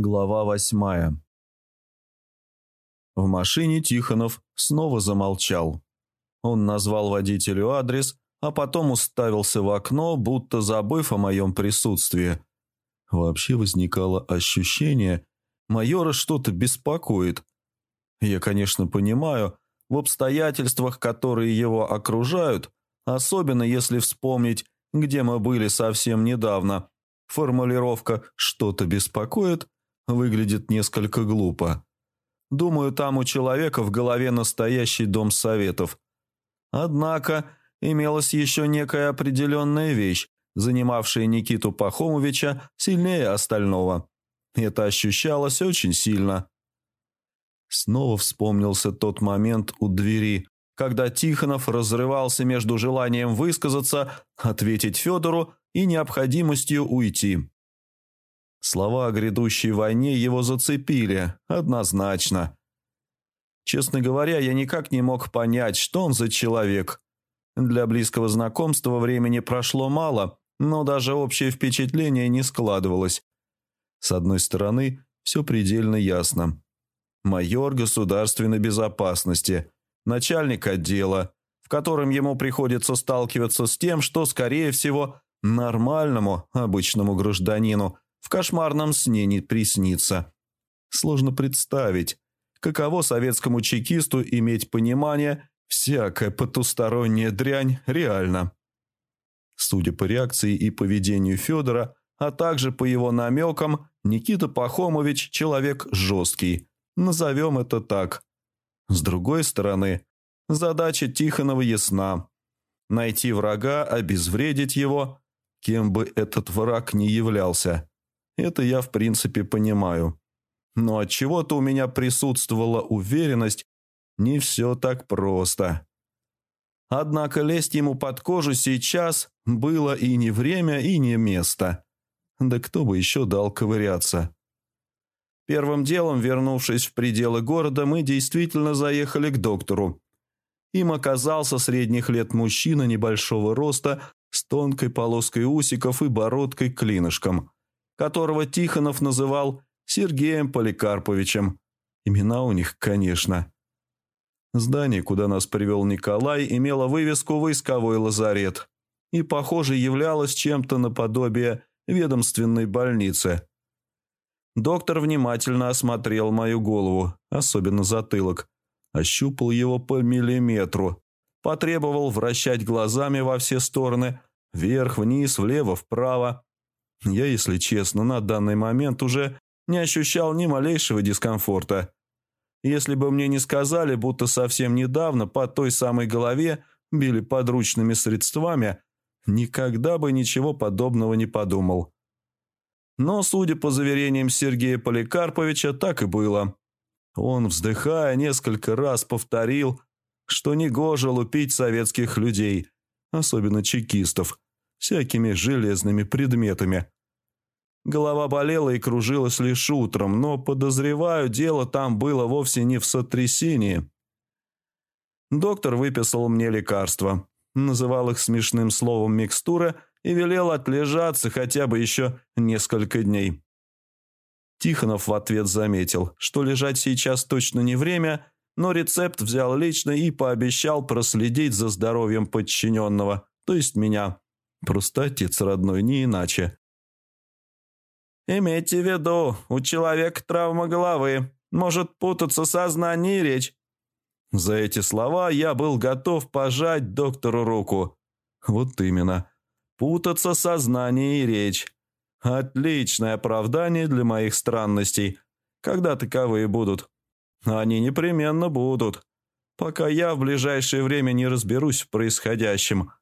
Глава восьмая. В машине Тихонов снова замолчал. Он назвал водителю адрес, а потом уставился в окно, будто забыв о моем присутствии. Вообще возникало ощущение, майора что-то беспокоит. Я, конечно, понимаю, в обстоятельствах, которые его окружают, особенно если вспомнить, где мы были совсем недавно, формулировка «что-то беспокоит» выглядит несколько глупо. Думаю, там у человека в голове настоящий дом советов. Однако имелась еще некая определенная вещь, занимавшая Никиту Пахомовича сильнее остального. Это ощущалось очень сильно. Снова вспомнился тот момент у двери, когда Тихонов разрывался между желанием высказаться, ответить Федору и необходимостью уйти. Слова о грядущей войне его зацепили, однозначно. Честно говоря, я никак не мог понять, что он за человек. Для близкого знакомства времени прошло мало, но даже общее впечатление не складывалось. С одной стороны, все предельно ясно. Майор государственной безопасности, начальник отдела, в котором ему приходится сталкиваться с тем, что, скорее всего, нормальному, обычному гражданину – в кошмарном сне не приснится. Сложно представить, каково советскому чекисту иметь понимание, всякая потусторонняя дрянь реально. Судя по реакции и поведению Федора, а также по его намекам, Никита Пахомович человек жесткий, назовем это так. С другой стороны, задача Тихонова ясна. Найти врага, обезвредить его, кем бы этот враг ни являлся. Это я в принципе понимаю. Но от чего то у меня присутствовала уверенность, не все так просто. Однако лезть ему под кожу сейчас было и не время, и не место. Да кто бы еще дал ковыряться. Первым делом, вернувшись в пределы города, мы действительно заехали к доктору. Им оказался средних лет мужчина небольшого роста с тонкой полоской усиков и бородкой-клинышком которого Тихонов называл Сергеем Поликарповичем. Имена у них, конечно. Здание, куда нас привел Николай, имело вывеску «Войсковой лазарет» и, похоже, являлось чем-то наподобие ведомственной больницы. Доктор внимательно осмотрел мою голову, особенно затылок, ощупал его по миллиметру, потребовал вращать глазами во все стороны, вверх, вниз, влево, вправо. Я, если честно, на данный момент уже не ощущал ни малейшего дискомфорта. Если бы мне не сказали, будто совсем недавно по той самой голове били подручными средствами, никогда бы ничего подобного не подумал. Но, судя по заверениям Сергея Поликарповича, так и было. Он, вздыхая, несколько раз повторил, что негоже лупить советских людей, особенно чекистов, всякими железными предметами. Голова болела и кружилась лишь утром, но, подозреваю, дело там было вовсе не в сотрясении. Доктор выписал мне лекарства, называл их смешным словом «микстура» и велел отлежаться хотя бы еще несколько дней. Тихонов в ответ заметил, что лежать сейчас точно не время, но рецепт взял лично и пообещал проследить за здоровьем подчиненного, то есть меня. Просто отец родной, не иначе. «Имейте в виду, у человека травма головы. Может путаться сознание и речь». За эти слова я был готов пожать доктору руку. Вот именно. Путаться сознание и речь. Отличное оправдание для моих странностей. Когда таковые будут? Они непременно будут. Пока я в ближайшее время не разберусь в происходящем.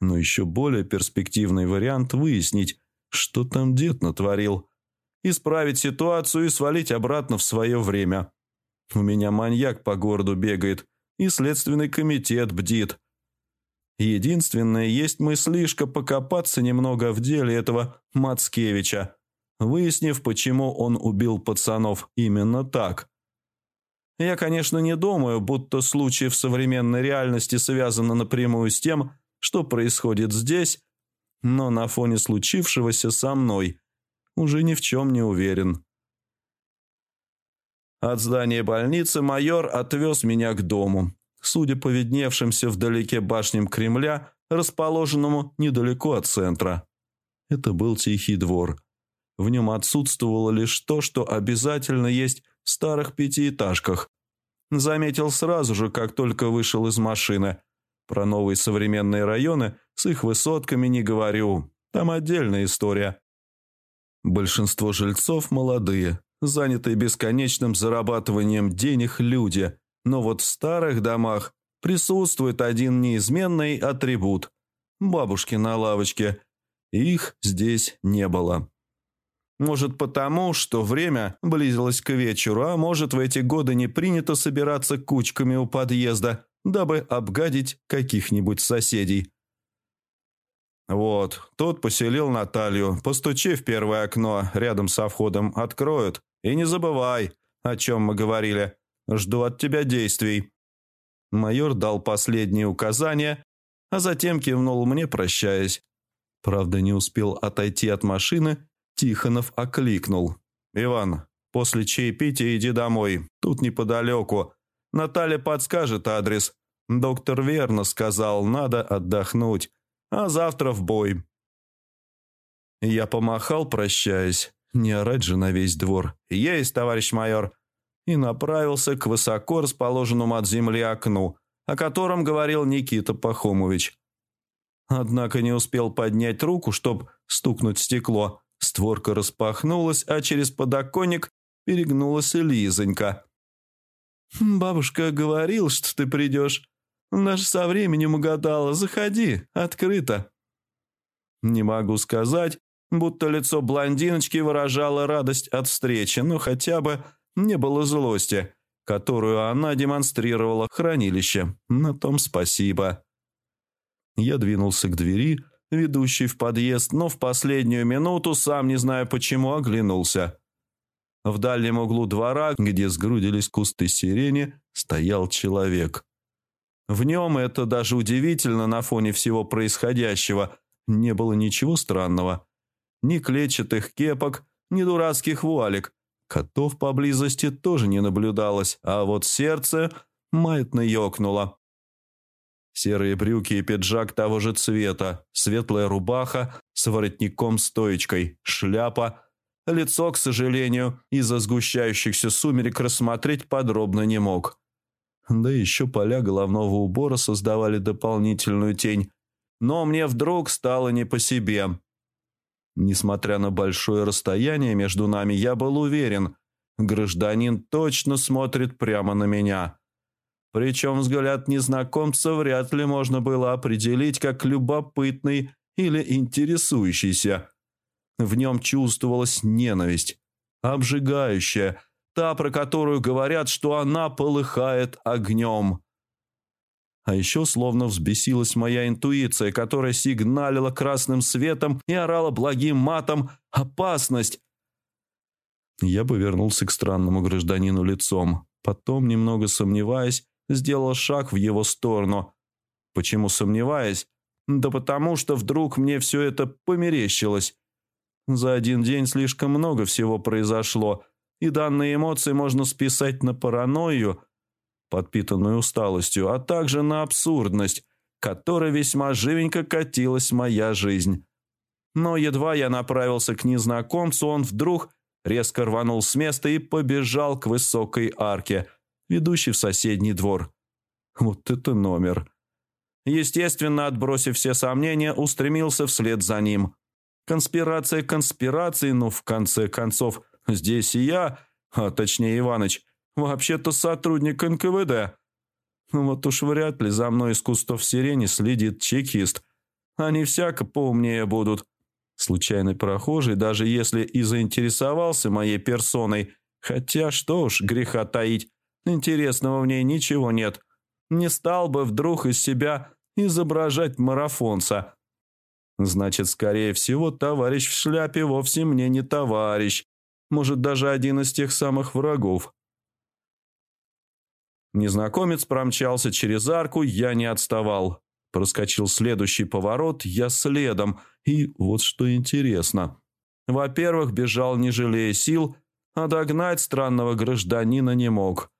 Но еще более перспективный вариант выяснить, что там дед натворил. Исправить ситуацию и свалить обратно в свое время. У меня маньяк по городу бегает, и следственный комитет бдит. Единственное, есть мыслишка покопаться немного в деле этого Мацкевича, выяснив, почему он убил пацанов именно так. Я, конечно, не думаю, будто случай в современной реальности связаны напрямую с тем, что происходит здесь, но на фоне случившегося со мной уже ни в чем не уверен. От здания больницы майор отвез меня к дому. Судя по видневшимся вдалеке башням Кремля, расположенному недалеко от центра. Это был тихий двор. В нем отсутствовало лишь то, что обязательно есть в старых пятиэтажках. Заметил сразу же, как только вышел из машины. Про новые современные районы с их высотками не говорю. Там отдельная история. Большинство жильцов молодые, занятые бесконечным зарабатыванием денег люди, но вот в старых домах присутствует один неизменный атрибут – бабушки на лавочке. Их здесь не было. Может потому, что время близилось к вечеру, а может в эти годы не принято собираться кучками у подъезда, дабы обгадить каких-нибудь соседей. Вот, тот поселил Наталью. Постучи в первое окно, рядом со входом, откроют. И не забывай, о чем мы говорили. Жду от тебя действий». Майор дал последние указания, а затем кивнул мне, прощаясь. Правда, не успел отойти от машины, Тихонов окликнул. «Иван, после чаепития иди домой, тут неподалеку. Наталья подскажет адрес. Доктор верно сказал, надо отдохнуть, а завтра в бой». Я помахал, прощаясь. Не орать же на весь двор. «Есть, товарищ майор!» И направился к высоко расположенному от земли окну, о котором говорил Никита Пахомович. Однако не успел поднять руку, чтобы стукнуть стекло. Створка распахнулась, а через подоконник перегнулась Лизонька. «Бабушка говорил, что ты придешь. Наш со временем угадала. Заходи, открыто». Не могу сказать, будто лицо блондиночки выражало радость от встречи, но хотя бы не было злости, которую она демонстрировала в хранилище. На том спасибо. Я двинулся к двери, ведущей в подъезд, но в последнюю минуту, сам не знаю почему, оглянулся. В дальнем углу двора, где сгрудились кусты сирени, стоял человек. В нем это даже удивительно на фоне всего происходящего. Не было ничего странного. Ни клетчатых кепок, ни дурацких вуалек. Котов поблизости тоже не наблюдалось, а вот сердце маятно ёкнуло. Серые брюки и пиджак того же цвета, светлая рубаха с воротником-стоечкой, шляпа. Лицо, к сожалению, из-за сгущающихся сумерек рассмотреть подробно не мог. Да еще поля головного убора создавали дополнительную тень. Но мне вдруг стало не по себе. Несмотря на большое расстояние между нами, я был уверен, гражданин точно смотрит прямо на меня. Причем взгляд незнакомца вряд ли можно было определить как любопытный или интересующийся. В нем чувствовалась ненависть, обжигающая, та, про которую говорят, что она полыхает огнем. А еще словно взбесилась моя интуиция, которая сигналила красным светом и орала благим матом «Опасность!». Я повернулся к странному гражданину лицом. Потом, немного сомневаясь, сделал шаг в его сторону. Почему сомневаясь? Да потому что вдруг мне все это померещилось. За один день слишком много всего произошло, и данные эмоции можно списать на паранойю – подпитанную усталостью, а также на абсурдность, которой весьма живенько катилась моя жизнь. Но едва я направился к незнакомцу, он вдруг резко рванул с места и побежал к высокой арке, ведущей в соседний двор. Вот это номер. Естественно, отбросив все сомнения, устремился вслед за ним. Конспирация конспирации, но в конце концов здесь и я, а точнее Иваныч, Вообще-то сотрудник НКВД. Ну вот уж вряд ли за мной из кустов сирени следит чекист. Они всяко поумнее будут. Случайный прохожий, даже если и заинтересовался моей персоной, хотя что уж греха таить, интересного в ней ничего нет, не стал бы вдруг из себя изображать марафонца. Значит, скорее всего, товарищ в шляпе вовсе мне не товарищ, может, даже один из тех самых врагов. Незнакомец промчался через арку, я не отставал. Проскочил следующий поворот, я следом. И вот что интересно. Во-первых, бежал не жалея сил, а догнать странного гражданина не мог.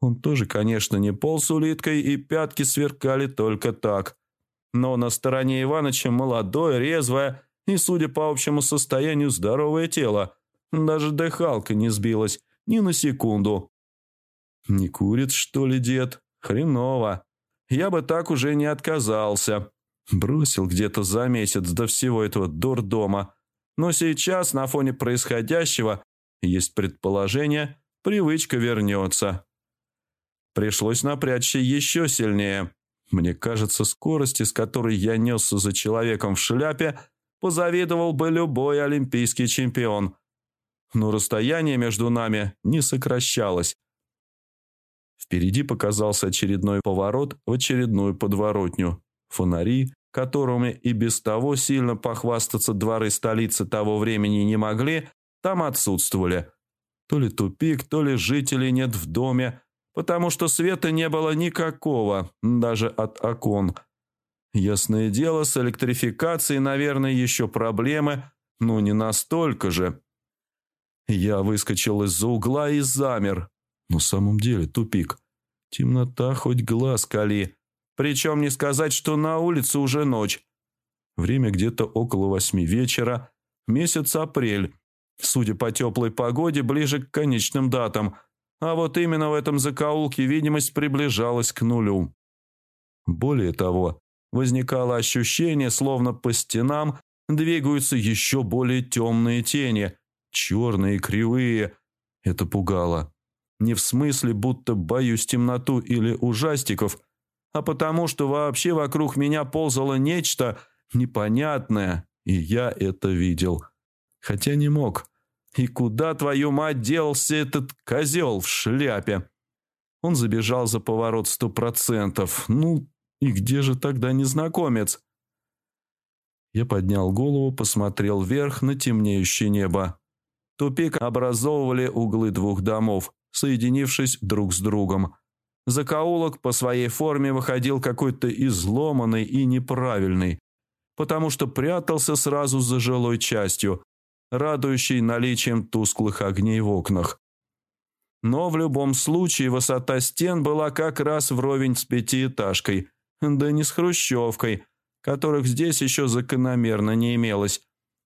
Он тоже, конечно, не полз улиткой, и пятки сверкали только так. Но на стороне Иваныча молодое, резвое и, судя по общему состоянию, здоровое тело. Даже дыхалка не сбилась ни на секунду. «Не курит, что ли, дед? Хреново. Я бы так уже не отказался. Бросил где-то за месяц до всего этого дурдома. Но сейчас, на фоне происходящего, есть предположение, привычка вернется». Пришлось напрячься еще сильнее. Мне кажется, скорости, с которой я несся за человеком в шляпе, позавидовал бы любой олимпийский чемпион. Но расстояние между нами не сокращалось. Впереди показался очередной поворот в очередную подворотню. Фонари, которыми и без того сильно похвастаться дворы столицы того времени не могли, там отсутствовали. То ли тупик, то ли жителей нет в доме, потому что света не было никакого, даже от окон. Ясное дело, с электрификацией, наверное, еще проблемы, но не настолько же. Я выскочил из-за угла и замер. На самом деле тупик. Темнота хоть глаз кали. Причем не сказать, что на улице уже ночь. Время где-то около восьми вечера, месяц апрель. Судя по теплой погоде, ближе к конечным датам – а вот именно в этом закоулке видимость приближалась к нулю. Более того, возникало ощущение, словно по стенам двигаются еще более темные тени, черные и кривые. Это пугало. Не в смысле, будто боюсь темноту или ужастиков, а потому что вообще вокруг меня ползало нечто непонятное, и я это видел. Хотя не мог. И куда, твою мать, делся этот козел в шляпе? Он забежал за поворот сто процентов. Ну, и где же тогда незнакомец? Я поднял голову, посмотрел вверх на темнеющее небо. Тупик образовывали углы двух домов, соединившись друг с другом. Закоулок по своей форме выходил какой-то изломанный и неправильный, потому что прятался сразу за жилой частью, радующий наличием тусклых огней в окнах. Но в любом случае высота стен была как раз вровень с пятиэтажкой, да не с хрущевкой, которых здесь еще закономерно не имелось.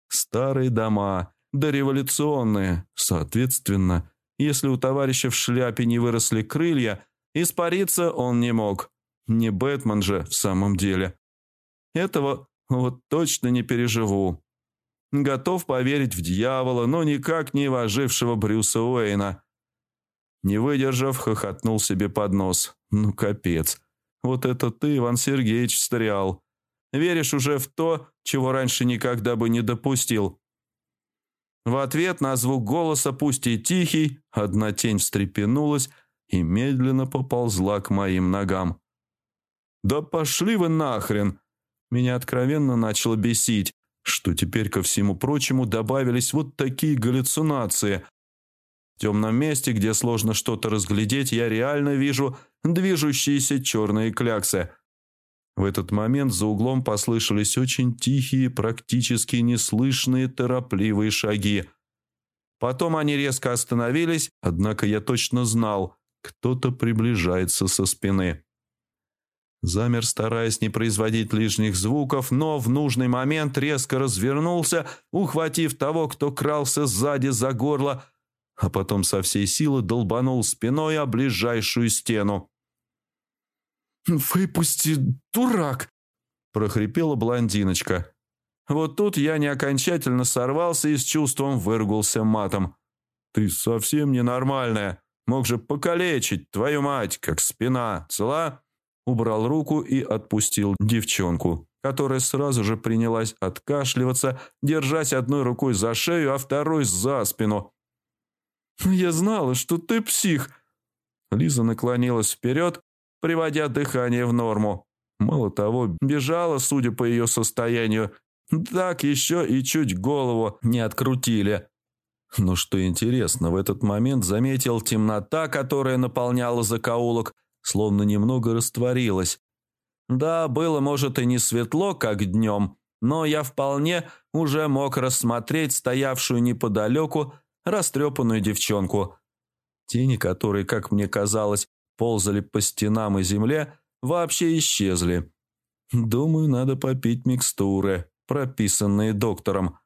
Старые дома, дореволюционные, соответственно, если у товарища в шляпе не выросли крылья, испариться он не мог. Не Бэтмен же в самом деле. Этого вот точно не переживу. Готов поверить в дьявола, но никак не в ожившего Брюса Уэйна. Не выдержав, хохотнул себе под нос. Ну, капец. Вот это ты, Иван Сергеевич, встрял. Веришь уже в то, чего раньше никогда бы не допустил. В ответ на звук голоса, пусть и тихий, одна тень встрепенулась и медленно поползла к моим ногам. «Да пошли вы нахрен!» Меня откровенно начало бесить что теперь ко всему прочему добавились вот такие галлюцинации. В темном месте, где сложно что-то разглядеть, я реально вижу движущиеся черные кляксы. В этот момент за углом послышались очень тихие, практически неслышные, торопливые шаги. Потом они резко остановились, однако я точно знал, кто-то приближается со спины. Замер, стараясь не производить лишних звуков, но в нужный момент резко развернулся, ухватив того, кто крался сзади за горло, а потом со всей силы долбанул спиной о ближайшую стену. «Выпусти, дурак!» – прохрипела блондиночка. Вот тут я не окончательно сорвался и с чувством выругался матом. «Ты совсем ненормальная. Мог же покалечить, твою мать, как спина. Цела?» Убрал руку и отпустил девчонку, которая сразу же принялась откашливаться, держась одной рукой за шею, а второй за спину. «Я знала, что ты псих!» Лиза наклонилась вперед, приводя дыхание в норму. Мало того, бежала, судя по ее состоянию, так еще и чуть голову не открутили. Но что интересно, в этот момент заметил темнота, которая наполняла закоулок, словно немного растворилась. Да, было, может, и не светло, как днем, но я вполне уже мог рассмотреть стоявшую неподалеку растрепанную девчонку. Тени, которые, как мне казалось, ползали по стенам и земле, вообще исчезли. Думаю, надо попить микстуры, прописанные доктором.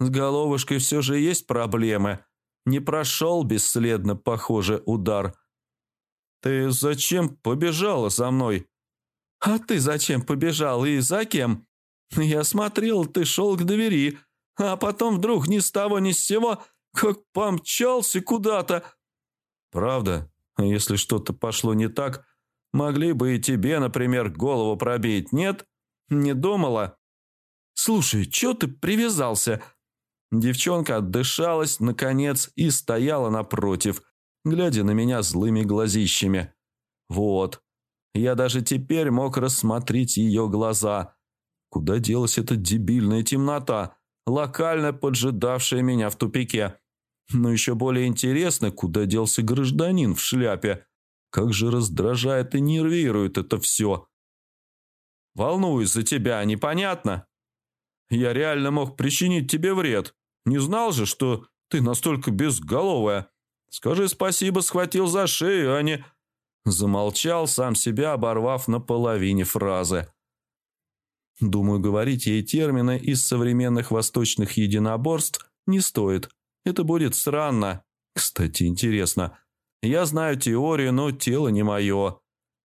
С головушкой все же есть проблемы. Не прошел бесследно, похоже, удар. «Ты зачем побежала за мной?» «А ты зачем побежал и за кем?» «Я смотрел, ты шел к двери, а потом вдруг ни с того ни с сего, как помчался куда-то». «Правда? Если что-то пошло не так, могли бы и тебе, например, голову пробить, нет? Не думала?» «Слушай, чё ты привязался?» Девчонка отдышалась, наконец, и стояла напротив, глядя на меня злыми глазищами. «Вот, я даже теперь мог рассмотреть ее глаза. Куда делась эта дебильная темнота, локально поджидавшая меня в тупике? Но еще более интересно, куда делся гражданин в шляпе. Как же раздражает и нервирует это все. Волнуюсь за тебя, непонятно? Я реально мог причинить тебе вред. Не знал же, что ты настолько безголовая. Скажи спасибо, схватил за шею, а не... Замолчал, сам себя оборвав на половине фразы. Думаю, говорить ей термины из современных восточных единоборств не стоит. Это будет странно. Кстати, интересно. Я знаю теорию, но тело не мое.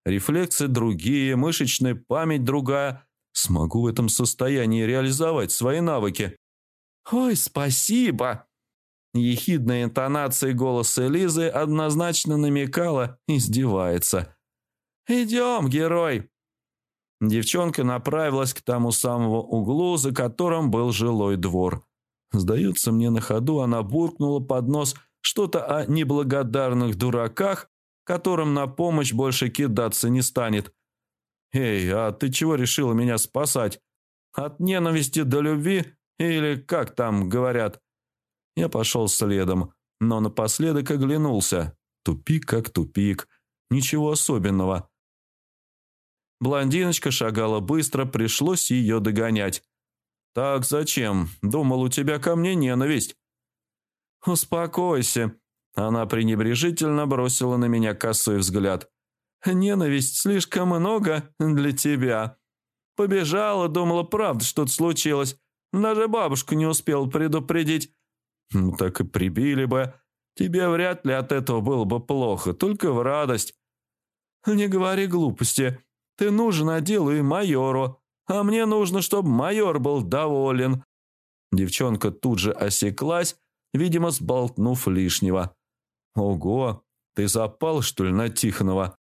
Рефлексы другие, мышечная память другая. Смогу в этом состоянии реализовать свои навыки. «Ой, спасибо!» Ехидная интонация голоса Лизы однозначно намекала «издевается». «Идем, герой!» Девчонка направилась к тому самому углу, за которым был жилой двор. Сдается мне на ходу, она буркнула под нос что-то о неблагодарных дураках, которым на помощь больше кидаться не станет. «Эй, а ты чего решила меня спасать? От ненависти до любви? Или как там говорят?» Я пошел следом, но напоследок оглянулся. Тупик как тупик. Ничего особенного. Блондиночка шагала быстро, пришлось ее догонять. «Так зачем? Думал, у тебя ко мне ненависть». «Успокойся». Она пренебрежительно бросила на меня косой взгляд. «Ненависть слишком много для тебя. Побежала, думала, правда что-то случилось. Даже бабушку не успел предупредить. Ну так и прибили бы. Тебе вряд ли от этого было бы плохо, только в радость. Не говори глупости. Ты нужен отделу и майору, а мне нужно, чтобы майор был доволен. Девчонка тут же осеклась, видимо, сболтнув лишнего. Ого, ты запал, что ли, на Тихонова?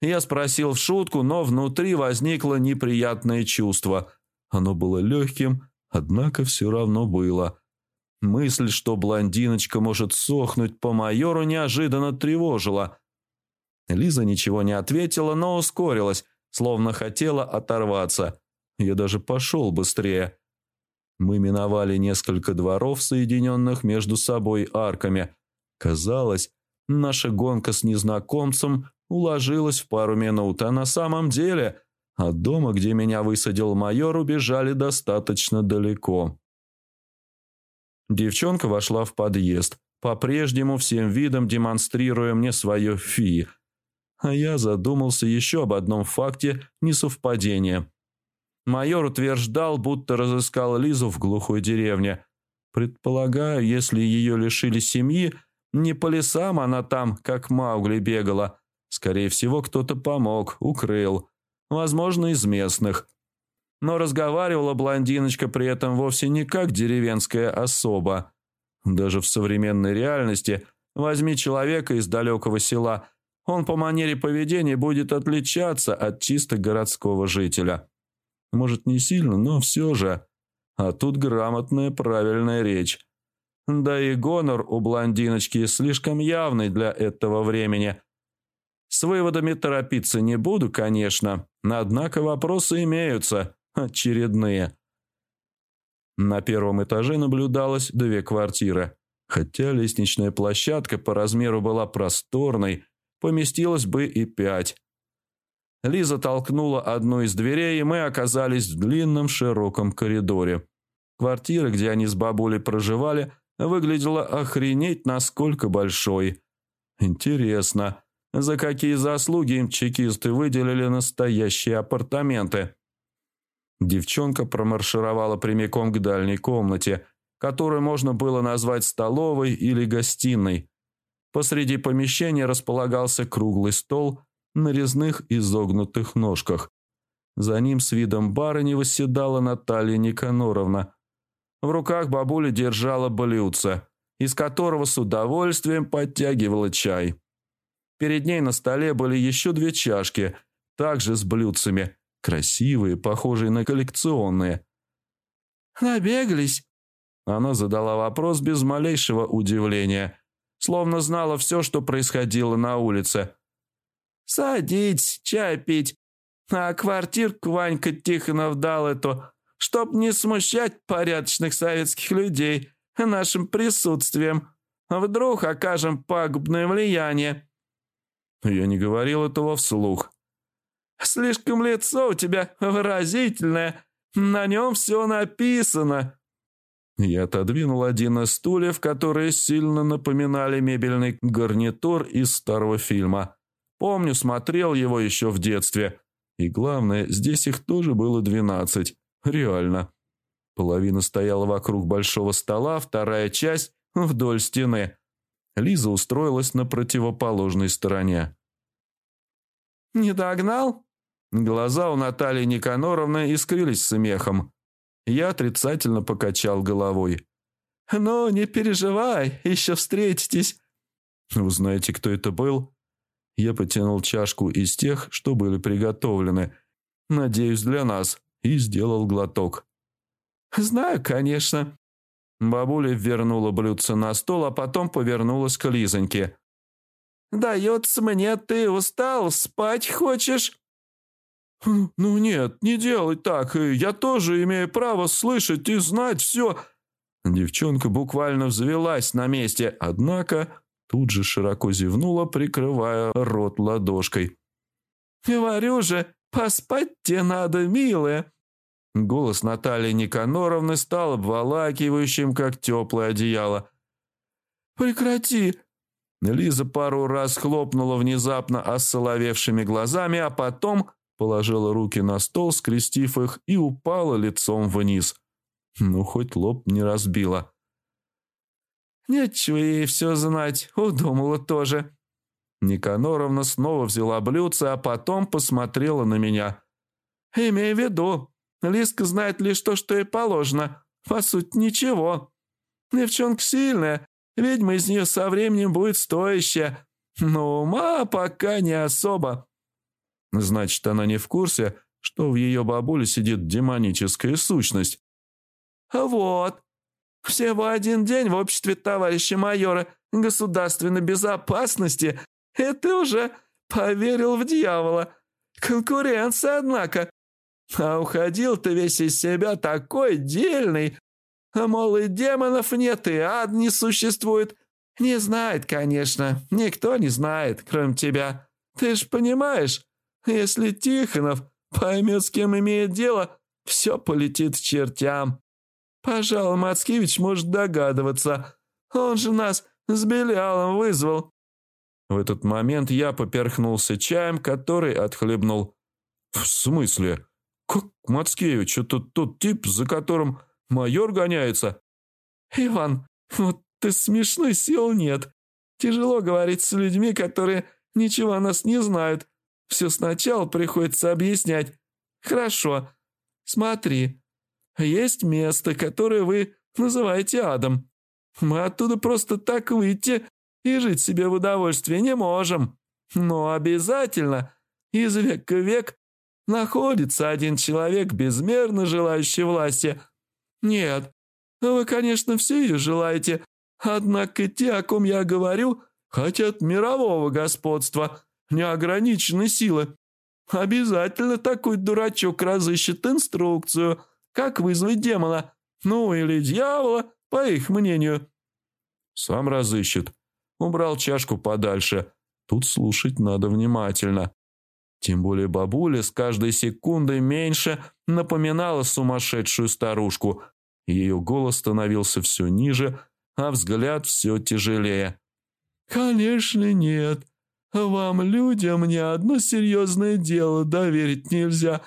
Я спросил в шутку, но внутри возникло неприятное чувство. Оно было легким, однако все равно было. Мысль, что блондиночка может сохнуть по майору, неожиданно тревожила. Лиза ничего не ответила, но ускорилась, словно хотела оторваться. Я даже пошел быстрее. Мы миновали несколько дворов, соединенных между собой арками. Казалось, наша гонка с незнакомцем уложилась в пару минут, а на самом деле от дома, где меня высадил майор, убежали достаточно далеко. Девчонка вошла в подъезд, по-прежнему всем видом демонстрируя мне свое фи. А я задумался еще об одном факте несовпадения. Майор утверждал, будто разыскал Лизу в глухой деревне. Предполагаю, если ее лишили семьи, не по лесам она там, как Маугли, бегала. Скорее всего, кто-то помог, укрыл. Возможно, из местных. Но разговаривала блондиночка при этом вовсе не как деревенская особа. Даже в современной реальности возьми человека из далекого села, он по манере поведения будет отличаться от чисто городского жителя. Может, не сильно, но все же. А тут грамотная, правильная речь. Да и гонор у блондиночки слишком явный для этого времени. С выводами торопиться не буду, конечно, однако вопросы имеются. Очередные. На первом этаже наблюдалось две квартиры. Хотя лестничная площадка по размеру была просторной, поместилось бы и пять. Лиза толкнула одну из дверей, и мы оказались в длинном широком коридоре. Квартира, где они с бабулей проживали, выглядела охренеть насколько большой. Интересно, за какие заслуги им чекисты выделили настоящие апартаменты? Девчонка промаршировала прямиком к дальней комнате, которую можно было назвать столовой или гостиной. Посреди помещения располагался круглый стол на резных изогнутых ножках. За ним с видом барыни восседала Наталья Никаноровна. В руках бабуля держала блюдце, из которого с удовольствием подтягивала чай. Перед ней на столе были еще две чашки, также с блюдцами, красивые, похожие на коллекционные. «Набегались?» Она задала вопрос без малейшего удивления, словно знала все, что происходило на улице. «Садитесь, чай пить. А квартирку Ванька Тихонов дал эту, чтоб не смущать порядочных советских людей нашим присутствием. Вдруг окажем пагубное влияние». Я не говорил этого вслух. «Слишком лицо у тебя выразительное. На нем все написано». Я отодвинул один из стульев, которые сильно напоминали мебельный гарнитур из старого фильма. Помню, смотрел его еще в детстве. И главное, здесь их тоже было двенадцать. Реально. Половина стояла вокруг большого стола, вторая часть – вдоль стены. Лиза устроилась на противоположной стороне. «Не догнал?» Глаза у Натальи Никаноровны искрились смехом. Я отрицательно покачал головой. «Ну, не переживай, еще встретитесь». «Вы знаете, кто это был?» Я потянул чашку из тех, что были приготовлены, надеюсь, для нас, и сделал глоток. «Знаю, конечно». Бабуля вернула блюдце на стол, а потом повернулась к Лизоньке. «Дается мне, ты устал, спать хочешь?» «Хм, «Ну нет, не делай так, я тоже имею право слышать и знать все». Девчонка буквально взвелась на месте, однако Тут же широко зевнула, прикрывая рот ладошкой. «Говорю же, поспать тебе надо, милая!» Голос Натальи Никаноровны стал обволакивающим, как теплое одеяло. «Прекрати!» Лиза пару раз хлопнула внезапно осоловевшими глазами, а потом положила руки на стол, скрестив их, и упала лицом вниз. Ну, хоть лоб не разбила. Нечего ей все знать, удумала тоже. Никаноровна снова взяла блюдце, а потом посмотрела на меня. «Имей в виду, Лиска знает лишь то, что ей положено. По сути, ничего. Девчонка сильная, ведьма из нее со временем будет стоящая. Но ума пока не особо». «Значит, она не в курсе, что в ее бабуле сидит демоническая сущность?» «Вот, всего один день в обществе товарища майора государственной безопасности, и ты уже поверил в дьявола. Конкуренция, однако. А уходил ты весь из себя такой дельный. А, мол, и демонов нет, и ад не существует. Не знает, конечно. Никто не знает, кроме тебя. Ты ж понимаешь, если Тихонов поймет, с кем имеет дело, все полетит к чертям. Пожалуй, Мацкевич может догадываться. Он же нас с Белялом вызвал». В этот момент я поперхнулся чаем, который отхлебнул. «В смысле? Как Мацкевич? Это тот тип, за которым майор гоняется?» «Иван, вот ты смешной, сил нет. Тяжело говорить с людьми, которые ничего о нас не знают. Все сначала приходится объяснять. Хорошо, смотри, есть место, которое вы называете адом. Мы оттуда просто так выйти и жить себе в удовольствии не можем. Но обязательно из века в век находится один человек, безмерно желающий власти. Нет, вы, конечно, все ее желаете, однако те, о ком я говорю, хотят мирового господства, неограниченной силы. Обязательно такой дурачок разыщет инструкцию – как вызвать демона? Ну, или дьявола, по их мнению». «Сам разыщет». Убрал чашку подальше. Тут слушать надо внимательно. Тем более бабуля с каждой секундой меньше напоминала сумасшедшую старушку. Ее голос становился все ниже, а взгляд все тяжелее. «Конечно нет. Вам, людям, ни одно серьезное дело доверить нельзя.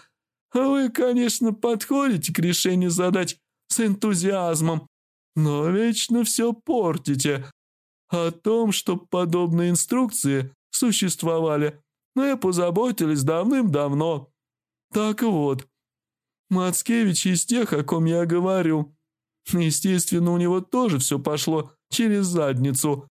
Вы, конечно, подходите к решению задач с энтузиазмом, но вечно все портите. О том, что подобные инструкции существовали, мы позаботились давным-давно. Так вот, Мацкевич из тех, о ком я говорю. Естественно, у него тоже все пошло через задницу.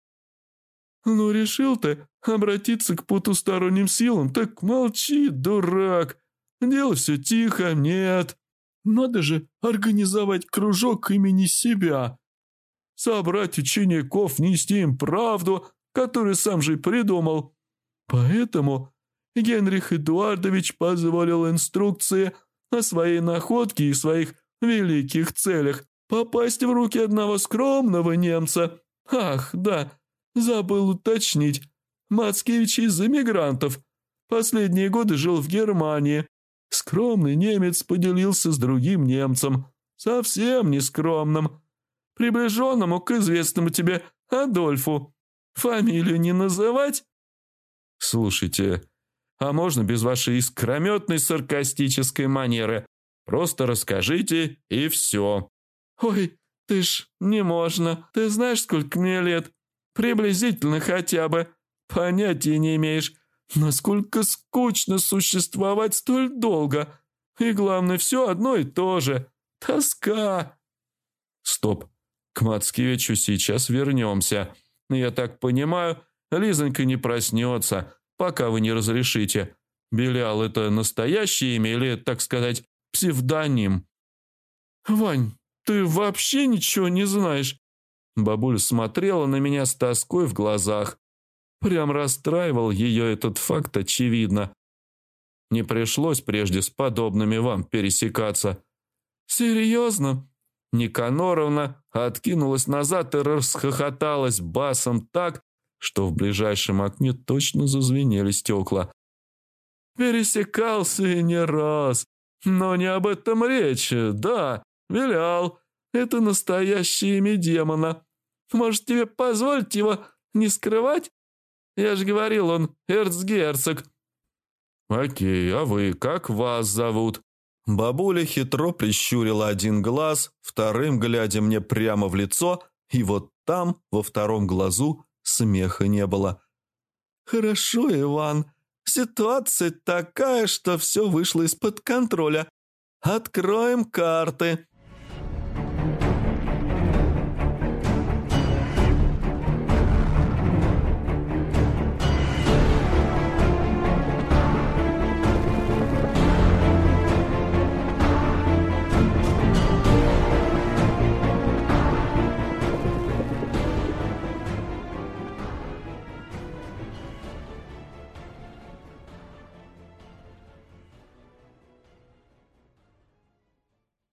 Ну, решил ты обратиться к потусторонним силам, так молчи, дурак. Дело все тихо, нет. Надо же организовать кружок имени себя. Собрать учеников, нести им правду, которую сам же придумал. Поэтому Генрих Эдуардович позволил инструкции о своей находке и своих великих целях попасть в руки одного скромного немца. Ах, да, забыл уточнить. Мацкевич из эмигрантов. Последние годы жил в Германии. Скромный немец поделился с другим немцем. Совсем не скромным. Приближенному к известному тебе Адольфу. Фамилию не называть? Слушайте, а можно без вашей искрометной саркастической манеры? Просто расскажите, и все». «Ой, ты ж не можно. Ты знаешь, сколько мне лет? Приблизительно хотя бы. Понятия не имеешь, насколько скучно существовать столь долго. И главное, все одно и то же. Тоска». «Стоп. К Мацкевичу сейчас вернемся. Я так понимаю, Лизонька не проснется, пока вы не разрешите. Белял – это настоящее имя или, так сказать, псевдоним?» «Вань, ты вообще ничего не знаешь?» Бабуля смотрела на меня с тоской в глазах. Прям расстраивал ее этот факт очевидно. Не пришлось прежде с подобными вам пересекаться. «Серьезно?» Никаноровна откинулась назад и расхохоталась басом так, что в ближайшем окне точно зазвенели стекла. «Пересекался и не раз. Но не об этом речь. Да, вилял. Это настоящее имя демона. Может, тебе позволить его не скрывать? Я же говорил, он эрцгерцог». «Окей, а вы, как вас зовут?» Бабуля хитро прищурила один глаз, вторым глядя мне прямо в лицо, и вот там, во втором глазу, Смеха не было. «Хорошо, Иван. Ситуация такая, что все вышло из-под контроля. Откроем карты».